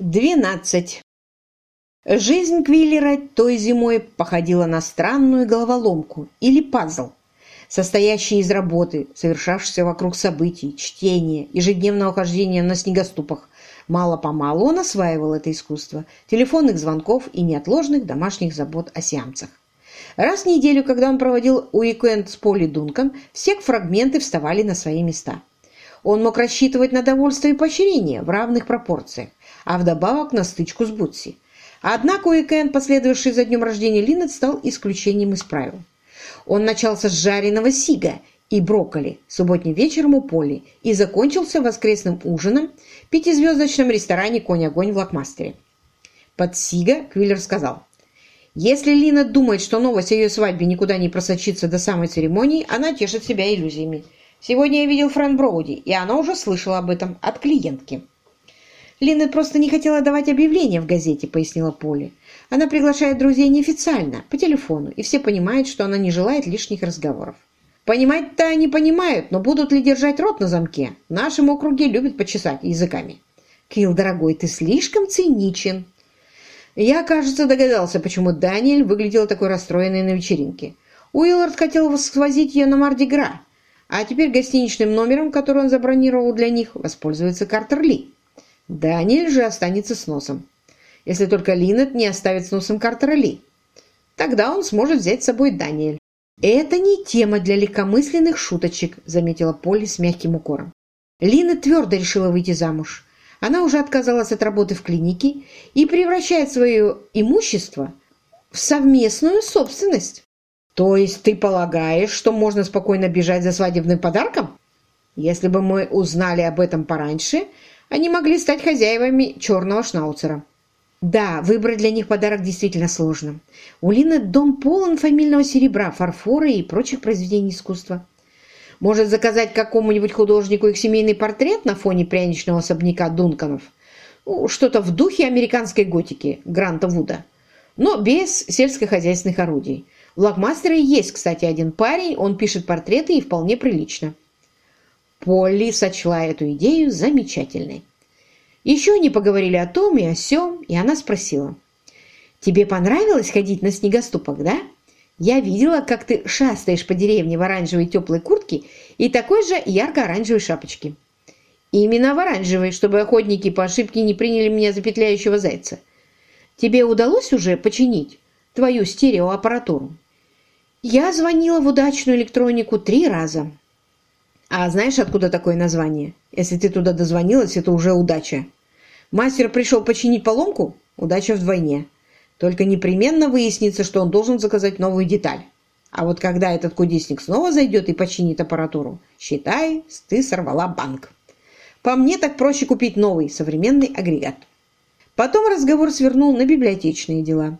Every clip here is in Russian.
12. Жизнь Квиллера той зимой походила на странную головоломку или пазл, состоящий из работы, совершавшейся вокруг событий, чтения, ежедневного хождения на снегоступах. Мало-помалу он осваивал это искусство, телефонных звонков и неотложных домашних забот о сиамцах. Раз в неделю, когда он проводил уикенд с Поли Дункан, все фрагменты вставали на свои места. Он мог рассчитывать на довольство и поощрение в равных пропорциях, а вдобавок на стычку с Бутси. Однако уикенд, последовавший за днем рождения Линнет, стал исключением из правил. Он начался с жареного сига и брокколи субботним вечером у Поли и закончился воскресным ужином в пятизвездочном ресторане «Конь-огонь» в Лакмастере. Под сига Квиллер сказал, «Если Лина думает, что новость о ее свадьбе никуда не просочится до самой церемонии, она тешит себя иллюзиями. Сегодня я видел Фрэн Броуди, и она уже слышала об этом от клиентки». «Лина просто не хотела давать объявление в газете», — пояснила Поли. «Она приглашает друзей неофициально, по телефону, и все понимают, что она не желает лишних разговоров». «Понимать-то они понимают, но будут ли держать рот на замке? В нашем округе любят почесать языками». «Килл, дорогой, ты слишком циничен». Я, кажется, догадался, почему Даниэль выглядел такой расстроенной на вечеринке. Уиллард хотел свозить ее на Марди-Гра, а теперь гостиничным номером, который он забронировал для них, воспользуется Картер Ли. Даниэль же останется с носом. Если только Линнет не оставит с носом Картера Ли. Тогда он сможет взять с собой Даниэль. «Это не тема для легкомысленных шуточек», — заметила Полли с мягким укором. Лина твердо решила выйти замуж. Она уже отказалась от работы в клинике и превращает свое имущество в совместную собственность. То есть ты полагаешь, что можно спокойно бежать за свадебным подарком? Если бы мы узнали об этом пораньше, они могли стать хозяевами черного шнауцера. Да, выбрать для них подарок действительно сложно. У Лины дом полон фамильного серебра, фарфора и прочих произведений искусства. Может заказать какому-нибудь художнику их семейный портрет на фоне пряничного особняка Дунканов? Ну, Что-то в духе американской готики Гранта Вуда, но без сельскохозяйственных орудий. В Лакмастере есть, кстати, один парень, он пишет портреты и вполне прилично. Полли сочла эту идею замечательной. Еще они поговорили о том и о сём, и она спросила. «Тебе понравилось ходить на снегоступах, да? Я видела, как ты шастаешь по деревне в оранжевой теплой куртке и такой же ярко-оранжевой шапочке. Именно в оранжевой, чтобы охотники по ошибке не приняли меня за петляющего зайца. Тебе удалось уже починить твою стереоаппаратуру?» Я звонила в удачную электронику три раза. А знаешь, откуда такое название? Если ты туда дозвонилась, это уже удача. Мастер пришел починить поломку? Удача вдвойне. Только непременно выяснится, что он должен заказать новую деталь. А вот когда этот кудесник снова зайдет и починит аппаратуру, считай, ты сорвала банк. По мне так проще купить новый современный агрегат. Потом разговор свернул на библиотечные дела.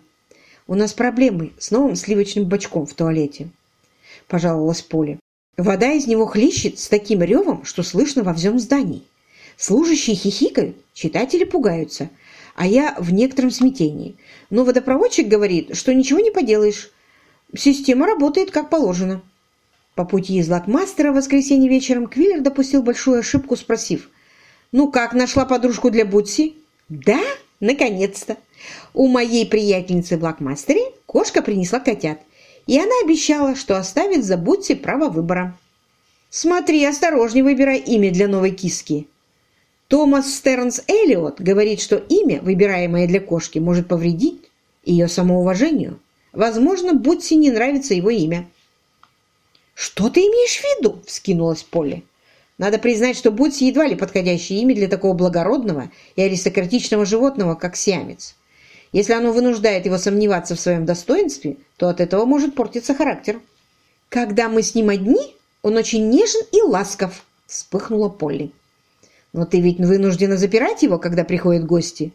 «У нас проблемы с новым сливочным бачком в туалете», – пожаловалась Поля. Вода из него хлещет с таким ревом, что слышно во всем здании. Служащие хихикают, читатели пугаются, а я в некотором смятении. Но водопроводчик говорит, что ничего не поделаешь. Система работает как положено. По пути из Лакмастера в воскресенье вечером Квиллер допустил большую ошибку, спросив, «Ну как, нашла подружку для Бутси?» «Да, наконец-то! У моей приятельницы в Лакмастере кошка принесла котят» и она обещала, что оставит за Бутси право выбора. Смотри, осторожнее выбирай имя для новой киски. Томас Стернс Эллиот говорит, что имя, выбираемое для кошки, может повредить ее самоуважению. Возможно, Бутси не нравится его имя. «Что ты имеешь в виду?» – вскинулась Полли. Надо признать, что Бутси едва ли подходящее имя для такого благородного и аристократичного животного, как сиамец. Если оно вынуждает его сомневаться в своем достоинстве, то от этого может портиться характер. «Когда мы с ним одни, он очень нежен и ласков», – вспыхнула Полли. «Но ты ведь вынуждена запирать его, когда приходят гости.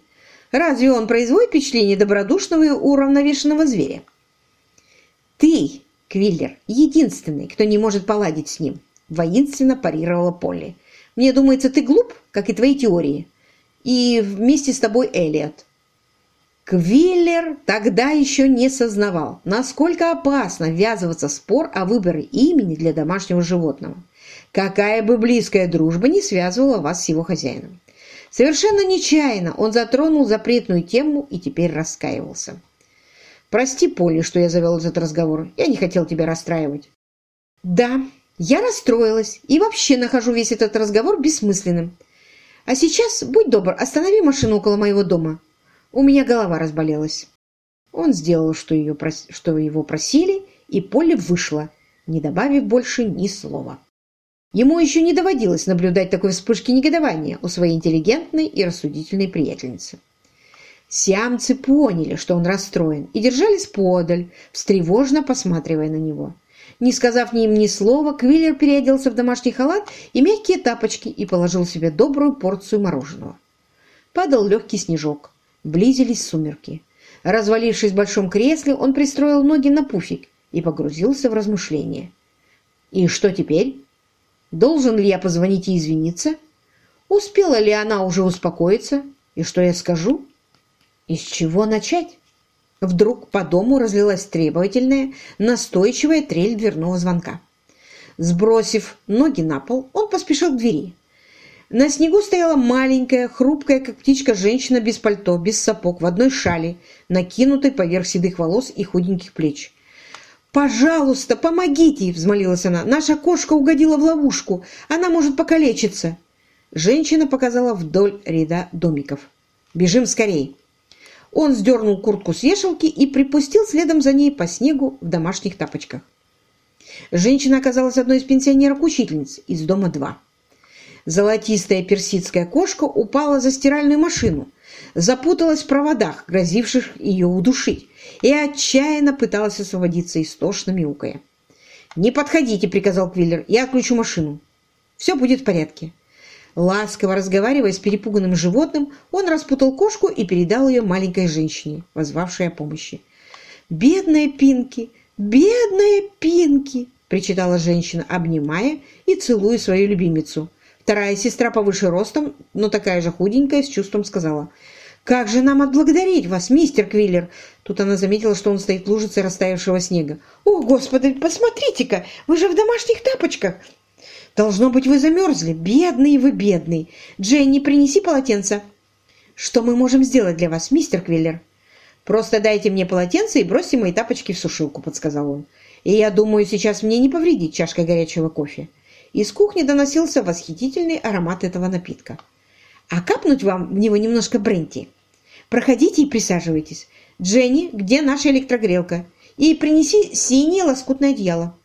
Разве он производит впечатление добродушного и уравновешенного зверя?» «Ты, Квиллер, единственный, кто не может поладить с ним», – воинственно парировала Полли. «Мне думается, ты глуп, как и твои теории. И вместе с тобой Элиот. Квиллер тогда еще не сознавал, насколько опасно ввязываться в спор о выборе имени для домашнего животного, какая бы близкая дружба не связывала вас с его хозяином. Совершенно нечаянно он затронул запретную тему и теперь раскаивался. «Прости, Полли, что я завел этот разговор. Я не хотел тебя расстраивать». «Да, я расстроилась и вообще нахожу весь этот разговор бессмысленным. А сейчас, будь добр, останови машину около моего дома. У меня голова разболелась». Он сделал, что, ее, что его просили, и Полли вышла, не добавив больше ни слова. Ему еще не доводилось наблюдать такой вспышки негодования у своей интеллигентной и рассудительной приятельницы. Сиамцы поняли, что он расстроен, и держались подаль, встревожно посматривая на него. Не сказав ни им ни слова, Квиллер переоделся в домашний халат и мягкие тапочки и положил себе добрую порцию мороженого. Падал легкий снежок. Близились сумерки. Развалившись в большом кресле, он пристроил ноги на пуфик и погрузился в размышления. «И что теперь?» Должен ли я позвонить и извиниться? Успела ли она уже успокоиться? И что я скажу? Из чего начать? Вдруг по дому разлилась требовательная, настойчивая трель дверного звонка. Сбросив ноги на пол, он поспешил к двери. На снегу стояла маленькая, хрупкая, как птичка, женщина без пальто, без сапог, в одной шали, накинутой поверх седых волос и худеньких плеч. «Пожалуйста, помогите!» – взмолилась она. «Наша кошка угодила в ловушку. Она может покалечиться!» Женщина показала вдоль ряда домиков. «Бежим скорей!» Он сдернул куртку с вешалки и припустил следом за ней по снегу в домашних тапочках. Женщина оказалась одной из пенсионерок-учительниц из дома 2. Золотистая персидская кошка упала за стиральную машину, запуталась в проводах, грозивших ее удушить и отчаянно пыталась освободиться, истошно мяукая. «Не подходите», — приказал Квиллер, — «я отключу машину. Все будет в порядке». Ласково разговаривая с перепуганным животным, он распутал кошку и передал ее маленькой женщине, возвавшей о помощи. «Бедная Пинки! Бедная Пинки!» – причитала женщина, обнимая и целуя свою любимицу. Вторая сестра повыше ростом, но такая же худенькая, с чувством сказала – «Как же нам отблагодарить вас, мистер Квиллер?» Тут она заметила, что он стоит в лужице растаявшего снега. «О, господи, посмотрите-ка, вы же в домашних тапочках!» «Должно быть, вы замерзли. Бедный вы, бедный. Дженни, принеси полотенце». «Что мы можем сделать для вас, мистер Квиллер?» «Просто дайте мне полотенце и бросьте мои тапочки в сушилку», — подсказал он. «И я думаю, сейчас мне не повредит чашка горячего кофе». Из кухни доносился восхитительный аромат этого напитка. «А капнуть вам в него немножко бренти?» Проходите и присаживайтесь. Дженни, где наша электрогрелка? И принеси синее лоскутное одеяло».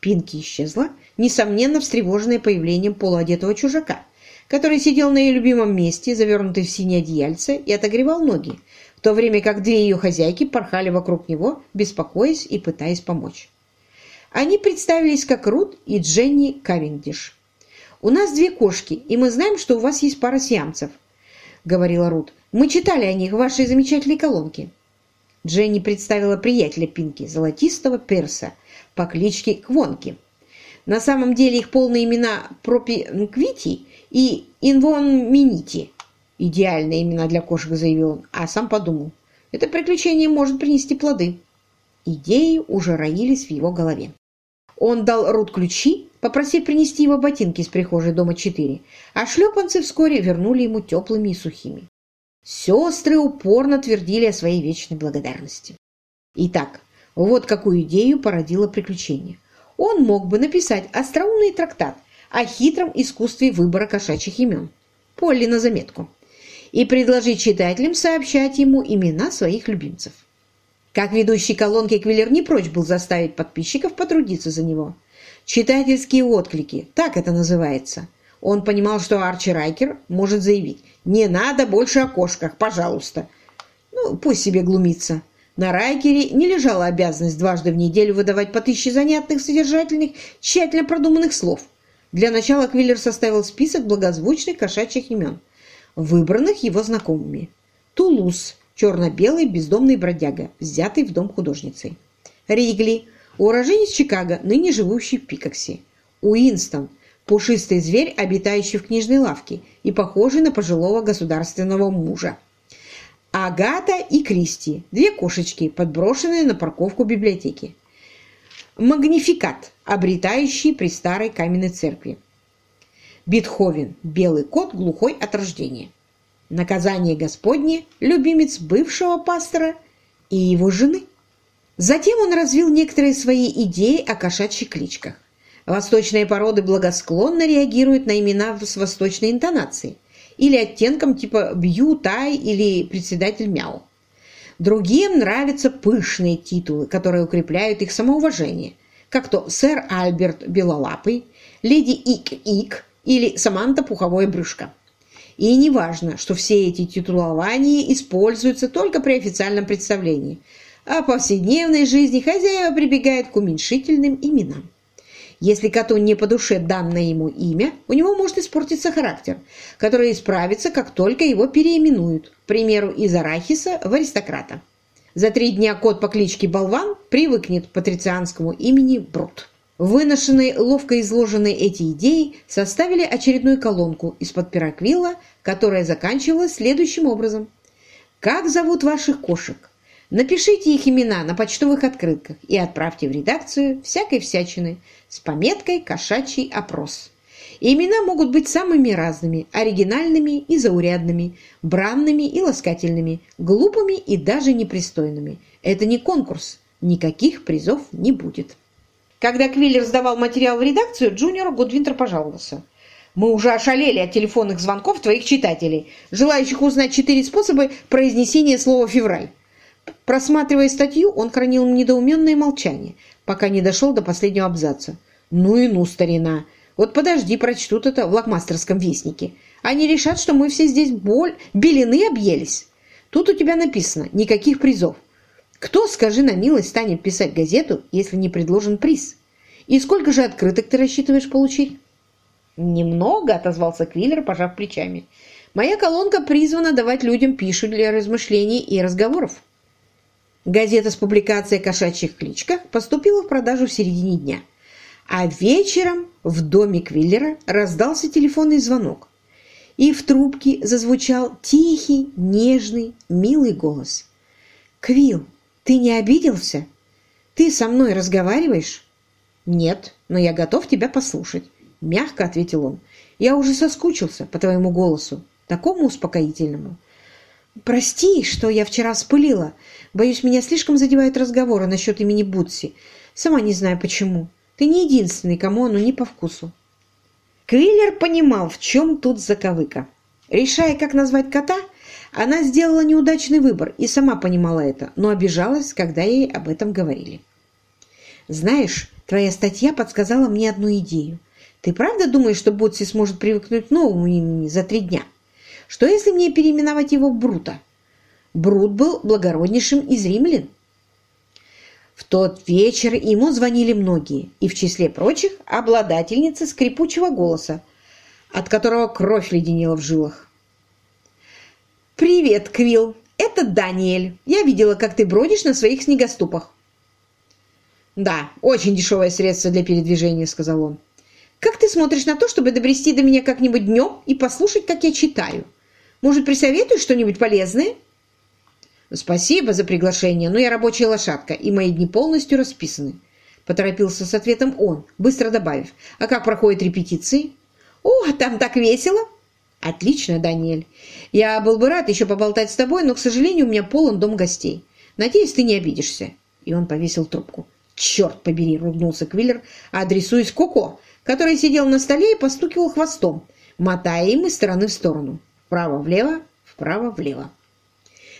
Пинки исчезла, несомненно встревоженная появлением полуодетого чужака, который сидел на ее любимом месте, завернутый в синее одеяльце, и отогревал ноги, в то время как две ее хозяйки порхали вокруг него, беспокоясь и пытаясь помочь. Они представились как Рут и Дженни Кавендиш. «У нас две кошки, и мы знаем, что у вас есть пара сиамцев», — говорила Рут. Мы читали о них в вашей замечательной колонке». Дженни представила приятеля Пинки, золотистого перса, по кличке Квонки. На самом деле их полные имена Пропинквити и Инвон Минити. Идеальные имена для кошек, заявил он, а сам подумал, это приключение может принести плоды. Идеи уже роились в его голове. Он дал Рут ключи, попросив принести его ботинки из прихожей дома 4, а шлепанцы вскоре вернули ему теплыми и сухими. Сестры упорно твердили о своей вечной благодарности. Итак, вот какую идею породило приключение. Он мог бы написать остроумный трактат о хитром искусстве выбора кошачьих имен. Полли на заметку. И предложить читателям сообщать ему имена своих любимцев. Как ведущий колонки Квиллер не прочь был заставить подписчиков потрудиться за него. Читательские отклики, так это называется. Он понимал, что Арчи Райкер может заявить «Не надо больше о кошках, пожалуйста». Ну, пусть себе глумится. На Райкере не лежала обязанность дважды в неделю выдавать по тысяче занятных, содержательных, тщательно продуманных слов. Для начала Квиллер составил список благозвучных кошачьих имен, выбранных его знакомыми. Тулус – черно-белый бездомный бродяга, взятый в дом художницей. Ригли – уроженец Чикаго, ныне живущий в Пикоксе. Уинстон – пушистый зверь, обитающий в книжной лавке и похожий на пожилого государственного мужа. Агата и Кристи – две кошечки, подброшенные на парковку библиотеки. Магнификат, обретающий при старой каменной церкви. Бетховен – белый кот, глухой от рождения. Наказание Господне – любимец бывшего пастора и его жены. Затем он развил некоторые свои идеи о кошачьих кличках. Восточные породы благосклонно реагируют на имена с восточной интонацией или оттенком типа «бью», «тай» или «председатель мяу». Другим нравятся пышные титулы, которые укрепляют их самоуважение, как то «сэр Альберт Белолапый», «леди Ик-Ик» или «Саманта Пуховое брюшко». И не важно, что все эти титулования используются только при официальном представлении, а в повседневной жизни хозяева прибегают к уменьшительным именам. Если коту не по душе данное ему имя, у него может испортиться характер, который исправится, как только его переименуют, к примеру, из арахиса в аристократа. За три дня кот по кличке Болван привыкнет к патрицианскому имени Брут. Выношенные, ловко изложенные эти идеи составили очередную колонку из-под пироквилла, которая заканчивалась следующим образом. «Как зовут ваших кошек? Напишите их имена на почтовых открытках и отправьте в редакцию всякой всячины с пометкой «Кошачий опрос». имена могут быть самыми разными, оригинальными и заурядными, бранными и ласкательными, глупыми и даже непристойными. Это не конкурс, никаких призов не будет. Когда Квиллер сдавал материал в редакцию, Джуниор Гудвинтер пожаловался. «Мы уже ошалели от телефонных звонков твоих читателей, желающих узнать четыре способа произнесения слова «февраль». Просматривая статью, он хранил недоуменное молчание, пока не дошел до последнего абзаца. «Ну и ну, старина! Вот подожди, прочтут это в лакмастерском вестнике. Они решат, что мы все здесь боль, белины объелись. Тут у тебя написано «никаких призов». Кто, скажи на милость, станет писать газету, если не предложен приз? И сколько же открыток ты рассчитываешь получить? Немного, отозвался Квиллер, пожав плечами. Моя колонка призвана давать людям пищу для размышлений и разговоров. Газета с публикацией кошачьих кличках поступила в продажу в середине дня. А вечером в доме Квиллера раздался телефонный звонок. И в трубке зазвучал тихий, нежный, милый голос. «Квилл, ты не обиделся? Ты со мной разговариваешь? Нет, но я готов тебя послушать, мягко ответил он. Я уже соскучился по твоему голосу, такому успокоительному. Прости, что я вчера вспылила. Боюсь, меня слишком задевают разговоры насчет имени Бутси. Сама не знаю почему. Ты не единственный, кому оно не по вкусу. Квиллер понимал, в чем тут заковыка. Решая, как назвать кота, она сделала неудачный выбор и сама понимала это, но обижалась, когда ей об этом говорили. «Знаешь, твоя статья подсказала мне одну идею. Ты правда думаешь, что Ботси сможет привыкнуть к новому имени за три дня? Что если мне переименовать его в Брута? Брут был благороднейшим из римлян». В тот вечер ему звонили многие, и в числе прочих обладательница скрипучего голоса, от которого кровь леденела в жилах. «Привет, Квилл! Это Даниэль. Я видела, как ты бродишь на своих снегоступах». «Да, очень дешевое средство для передвижения», — сказал он. «Как ты смотришь на то, чтобы добрести до меня как-нибудь днем и послушать, как я читаю? Может, присоветуешь что-нибудь полезное?» «Спасибо за приглашение, но я рабочая лошадка, и мои дни полностью расписаны», — поторопился с ответом он, быстро добавив. «А как проходят репетиции?» «О, там так весело!» «Отлично, Даниэль. Я был бы рад еще поболтать с тобой, но, к сожалению, у меня полон дом гостей. Надеюсь, ты не обидишься». И он повесил трубку. «Черт побери!» – ругнулся Квиллер, адресуясь Коко, который сидел на столе и постукивал хвостом, мотая им из стороны в сторону. Вправо-влево, вправо-влево.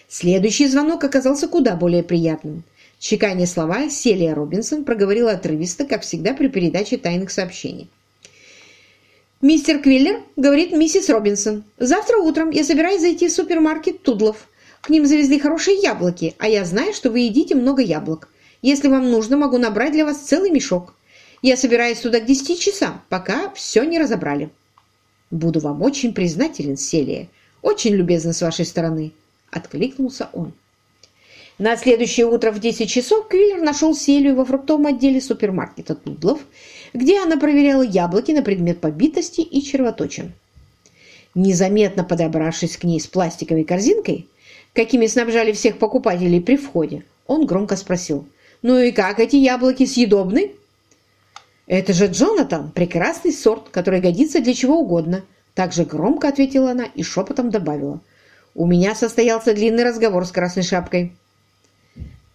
Следующий звонок оказался куда более приятным. Чеканя слова, Селия Робинсон проговорила отрывисто, как всегда при передаче тайных сообщений. «Мистер Квиллер», — говорит миссис Робинсон, — «завтра утром я собираюсь зайти в супермаркет Тудлов. К ним завезли хорошие яблоки, а я знаю, что вы едите много яблок. Если вам нужно, могу набрать для вас целый мешок. Я собираюсь туда к десяти часам, пока все не разобрали». «Буду вам очень признателен, Селия. Очень любезно с вашей стороны», — откликнулся он. На следующее утро в 10 часов Квиллер нашел Селию во фруктовом отделе супермаркета Тудлов где она проверяла яблоки на предмет побитости и червоточин. Незаметно подобравшись к ней с пластиковой корзинкой, какими снабжали всех покупателей при входе, он громко спросил, «Ну и как эти яблоки съедобны?» «Это же Джонатан, прекрасный сорт, который годится для чего угодно», также громко ответила она и шепотом добавила. «У меня состоялся длинный разговор с Красной Шапкой».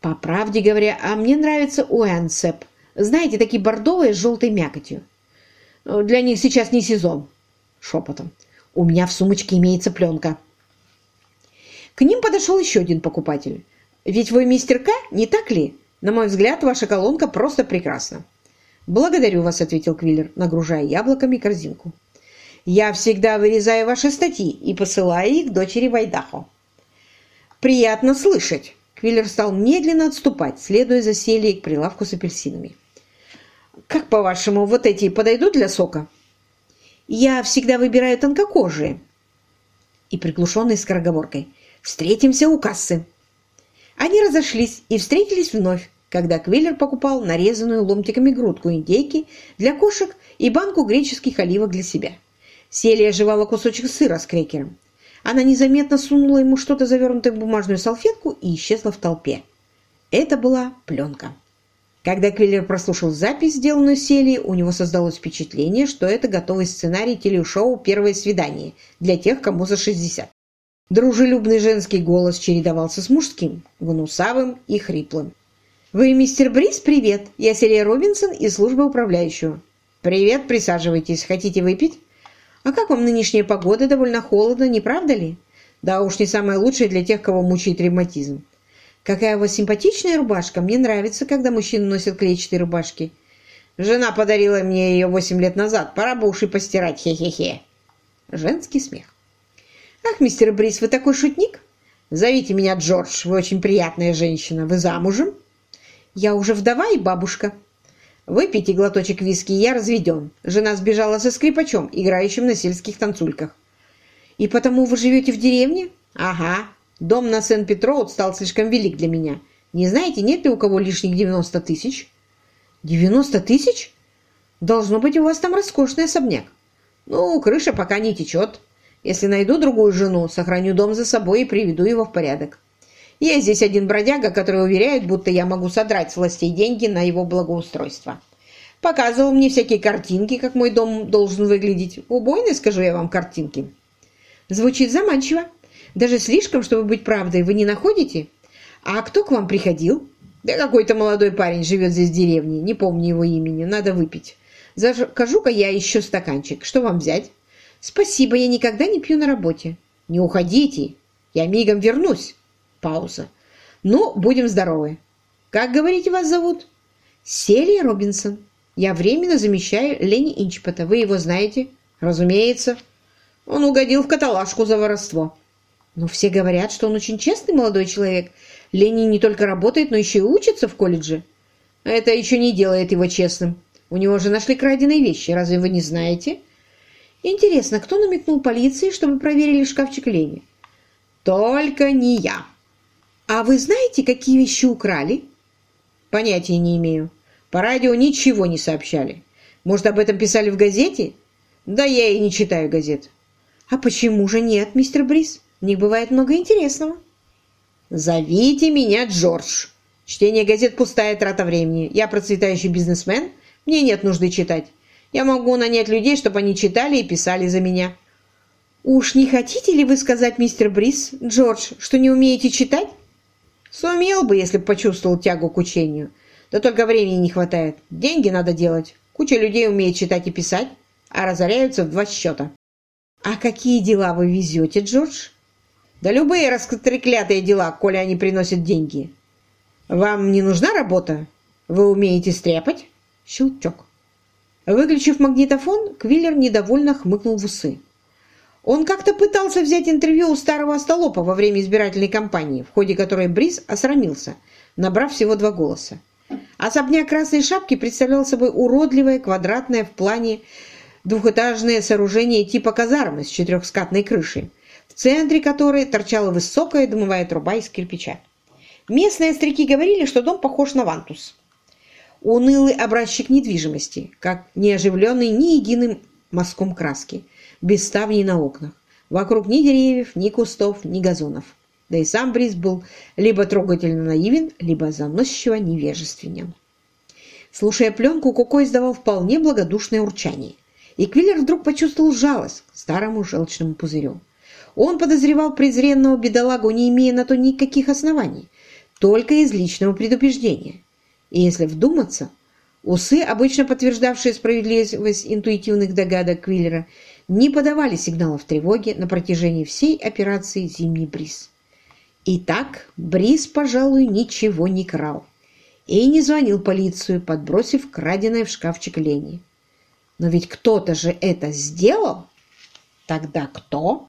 «По правде говоря, а мне нравится Уэнсеп. Знаете, такие бордовые с желтой мякотью. Для них сейчас не сезон». Шепотом. «У меня в сумочке имеется пленка». К ним подошел еще один покупатель. «Ведь вы мистер К, не так ли? На мой взгляд, ваша колонка просто прекрасна». «Благодарю вас», — ответил Квиллер, нагружая яблоками корзинку. «Я всегда вырезаю ваши статьи и посылаю их дочери Вайдахо». «Приятно слышать». Квиллер стал медленно отступать, следуя за Селией к прилавку с апельсинами. «Как, по-вашему, вот эти подойдут для сока?» «Я всегда выбираю тонкокожие». И приглушенной скороговоркой. «Встретимся у кассы». Они разошлись и встретились вновь, когда Квиллер покупал нарезанную ломтиками грудку индейки для кошек и банку греческих оливок для себя. Селия жевала кусочек сыра с крекером. Она незаметно сунула ему что-то завернутое в бумажную салфетку и исчезла в толпе. Это была пленка. Когда Квиллер прослушал запись, сделанную Селией, у него создалось впечатление, что это готовый сценарий телешоу «Первое свидание» для тех, кому за 60. Дружелюбный женский голос чередовался с мужским, гнусавым и хриплым. «Вы мистер Брис? Привет! Я Селия Робинсон из службы управляющего». «Привет, присаживайтесь. Хотите выпить?» «А как вам нынешняя погода? Довольно холодно, не правда ли?» «Да уж не самая лучшая для тех, кого мучает ревматизм». «Какая у вас симпатичная рубашка. Мне нравится, когда мужчины носят клетчатые рубашки». «Жена подарила мне ее восемь лет назад. Пора бы уши постирать. Хе-хе-хе». Женский смех. «Ах, мистер Брис, вы такой шутник? Зовите меня Джордж, вы очень приятная женщина. Вы замужем?» «Я уже вдова и бабушка». «Выпейте глоточек виски, я разведен. Жена сбежала со скрипачом, играющим на сельских танцульках». «И потому вы живете в деревне?» «Ага. Дом на Сен-Петроуд стал слишком велик для меня. Не знаете, нет ли у кого лишних 90 тысяч?» «90 тысяч? Должно быть, у вас там роскошный особняк». «Ну, крыша пока не течет. Если найду другую жену, сохраню дом за собой и приведу его в порядок. Есть здесь один бродяга, который уверяет, будто я могу содрать с властей деньги на его благоустройство. Показывал мне всякие картинки, как мой дом должен выглядеть. Убойные, скажу я вам, картинки. Звучит заманчиво. Даже слишком, чтобы быть правдой, вы не находите? А кто к вам приходил? Да какой-то молодой парень живет здесь в деревне. Не помню его имени. Надо выпить. Закажу-ка я еще стаканчик. Что вам взять? «Спасибо, я никогда не пью на работе». «Не уходите, я мигом вернусь». Пауза. «Ну, будем здоровы. Как, говорите, вас зовут?» «Селия Робинсон. Я временно замещаю Лени Инчпота. Вы его знаете?» «Разумеется. Он угодил в каталажку за воровство». «Но все говорят, что он очень честный молодой человек. Лени не только работает, но еще и учится в колледже». «Это еще не делает его честным. У него же нашли краденые вещи. Разве вы не знаете?» Интересно, кто намекнул полиции, чтобы проверили шкафчик Лени? Только не я. А вы знаете, какие вещи украли? Понятия не имею. По радио ничего не сообщали. Может, об этом писали в газете? Да я и не читаю газет. А почему же нет, мистер Брис? В них бывает много интересного. Зовите меня Джордж. Чтение газет – пустая трата времени. Я процветающий бизнесмен. Мне нет нужды читать. Я могу нанять людей, чтобы они читали и писали за меня». «Уж не хотите ли вы сказать, мистер Брис, Джордж, что не умеете читать?» «Сумел бы, если бы почувствовал тягу к учению. Да только времени не хватает. Деньги надо делать. Куча людей умеет читать и писать, а разоряются в два счета». «А какие дела вы везете, Джордж?» «Да любые раскреклятые дела, коли они приносят деньги». «Вам не нужна работа? Вы умеете стряпать?» Щелчок. Выключив магнитофон, Квиллер недовольно хмыкнул в усы. Он как-то пытался взять интервью у старого остолопа во время избирательной кампании, в ходе которой Брис осрамился, набрав всего два голоса. Особняк Красной Шапки представлял собой уродливое, квадратное в плане двухэтажное сооружение типа казармы с четырехскатной крышей, центре которой торчала высокая дымовая труба из кирпича. Местные остряки говорили, что дом похож на вантус унылый образчик недвижимости, как не ни единым мазком краски, без ставней на окнах. Вокруг ни деревьев, ни кустов, ни газонов. Да и сам Бриз был либо трогательно наивен, либо заносчиво невежественен. Слушая пленку, Коко издавал вполне благодушное урчание. И Квиллер вдруг почувствовал жалость к старому желчному пузырю. Он подозревал презренного бедолагу, не имея на то никаких оснований, только из личного предупреждения. И если вдуматься, усы, обычно подтверждавшие справедливость интуитивных догадок Квиллера, не подавали сигналов тревоги на протяжении всей операции «Зимний бриз». Итак, Бриз, пожалуй, ничего не крал и не звонил полицию, подбросив краденое в шкафчик Лени. Но ведь кто-то же это сделал. Тогда кто?